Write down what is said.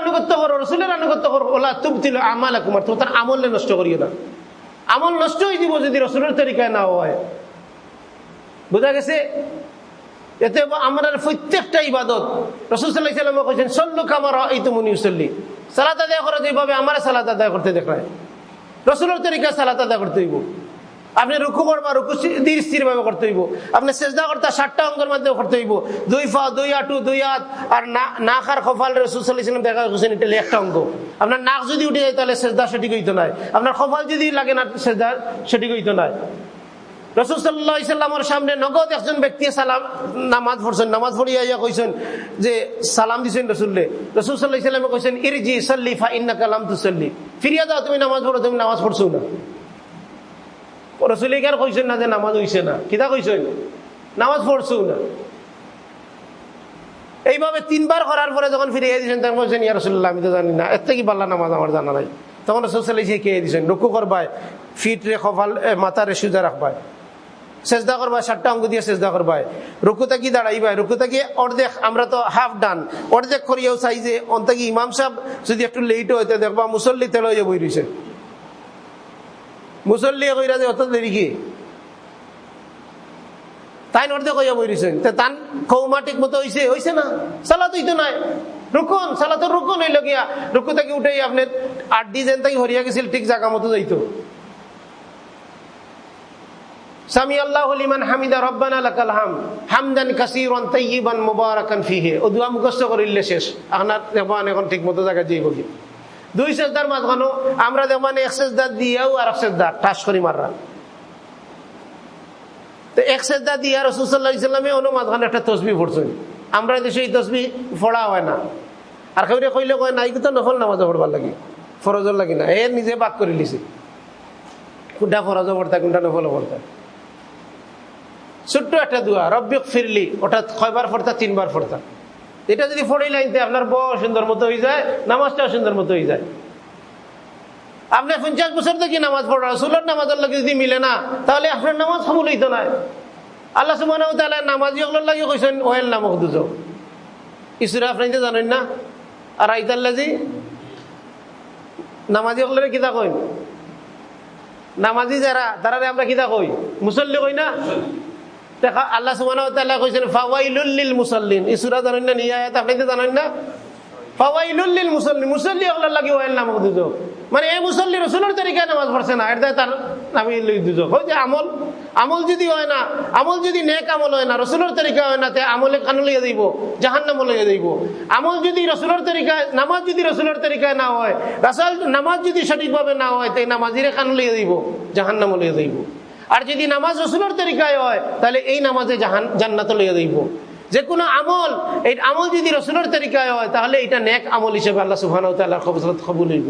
আনুগত্য করো, রাসূলের আনুগত্য করো ওলা তোমার আমল নষ্ট করিও না। আমল নষ্ট হয়ে যাব যদি রাসূলের তরিকায় না হয়। বুঝা গেছে? এতে আমরা প্রত্যেকটা ইবাদত রসুল সাল্লাহ সাল্লাম কৈছেন সল্লু কামার এই তো মুনি উসল্লি সালাত আদায় করা যেভাবে আমার সালাত আদায় করতে দেখায়। রসুলের তরিকা সালাত আদায় করতে হইব। আপনি রুকু করবা, রুকু ধীর স্থির ভাবে করতে হইব। আপনি চেষ্টা করতে ষাটটা অঙ্গের মাধ্যমে করতে হইব। দুই ফা, দুই আটু, দুই হাত, আর নাক আর কপাল রসুলাম দেখা হোসেন এটা একটা অঙ্গ। আপনার নাক যদি উঠে যায় তাহলে সেজদা সেটি হইতো নাই। আপনার কপাল যদি লাগে না সেজদা সেটি হইতো নাই। রসুল সাল্লাহ ইসলামের সামনে নগদ একজন ব্যক্তি সালাম, নামাজ পড়ছেন, নামাজ পড়িয়া ইয়া কইছেন যে, সালাম দিছেন রসুল্লে রসুল সাল্লাহ ইসলামে কইছেন, ইরজি, সাল্লি, ফা ইন্না কালাম তু সাল্লি ফিরিয়া দাও তুমি নামাজ পড়ো, তুমি নামাজ পড়ছো না। রসুলিকার কইছেন না যে নামাজ হইছে না? কিতা কইছেন? নামাজ পড়ছো না। এইভাবে তিনবার করার পরে যখন ফিরিয়ে দিয়েছেন তখন বলছেন, ইয়া রসুল্লাহ আমি তো জানি না। এর থেকে পাল্লা নামাজ আমার জানা নাই। তখন রসুল সাল্লাহ কে দিয়েছেন রুকু করবায় ফিট রে কপাল মাথারে সুজা রাখবায়। চেষ্টা করবা, সাতটা অঙ্গ দিয়ে চেষ্টা করবা রুকুতা কি দাঁড়াইবা রুকুতা কি অর্ধেক আমরা তো হাফ ডান অর্ধেক করিয়াও চাই যে, অন্তাকি ইমাম সাহেব যদি একটু লেট হইতে দেখবা মুসল্লি তেল হয়ে বই রয়েছে মুসল্লি কইরা যে অত দেরি কি? তাই নর্দে কইয়া বই রয়েছেন তান কৌমা ঠিক মতো হয়েছে হয়েছে না? সালা তুই তো নাই। রুকন সালা তো রুকন হইল গিয়া। রুকু থেকে উঠে আপনি আট ডিজাইন থেকে হরিয়া গেছিল, ঠিক জায়গা মতো যাইতো। সামি আল্লাহ লিমান হামিদা রব্বানা লাকাল হাম, হামদান কাসীরান তাইয়িবান মুবারাকান ফিহি। ও দুয়া মুখস্থ করিলে শেষ। আপনার দেখবান এখন ঠিক মতো জায়গা যাইব কি দুই সেজদার মাঝখানো আমরা দেখবান এক সেজদা দিয়েও আর সেজদা ঠাস করি মাররা। তো এক সেজদা দিয়ে রসুল সাল্লাহ ইসলামে অনু মাঝখানে একটা তসবি পড়ছেন আমরা দেশে এই তসবি পড়া হয় না। আর কেউ কইলে কয় নাই তো নফল নামাজ পড়বার লাগি। ফরজর লাগি না। এ নিজে বাক করে লিছে। কোনটা ফরজ পড়তা কোনটা নফল পড়তা ছোট্ট একটা দোয়া রব্বিক ফিরলি ওটা কয়বার ফোরতা তিনবার ফোরতা এটা যদি ফোড়াই লাইনতে আপনার বউ সুন্দর মতো হয়ে যায়, নামাজটাও সুন্দর মতো হয়ে যায়। আপনি পঞ্চাশ বছর থেকে নামাজ পড়া সুলোর নামাজের লাগে যদি মিলে না, তাহলে আপনার নামাজ সমুল হইতো না। আল্লাহ সুমান নামাজি ওগুলোর লাগে কইছেন ওয়েল নামক দুজো। ইসুরা আপনি তো জানেন না? আর আইতাল্লাজি নামাজি ওগুলোর কিতা কই নামাজি যারা তারা আমরা কিতা কই? মুসল্লি কই না? জানেন না নামক মানে এই মুসল্লি রসুলের তরিকায় নামাজ পড়ছে না এটা তার নামি দুজক হয় যে আমল আমল যদি হয় না, আমল যদি নেক আমল হয় না, রসুলের তরিকা হয় না, তে আমলে কানু দিব জাহান নাম লইয়া দিব আমল যদি রসুলের তরিকায়, নামাজ যদি রসুলের তরিকায় না হয়, রাসাল নামাজ যদি সঠিকভাবে না হয় তাই নামাজিরে কানু দিব জাহান নাম লইয়া দিব আর যদি নামাজ রসুলের তরিকায় হয়, তাহলে এই নামাজে জাহান জান্নাত লইয়া দিব যে কোনো আমল, এই আমল যদি রসুলের তরিকায় হয়, তাহলে এটা নেক আমল হিসেবে আল্লাহ সুবাহ কবুল হইব।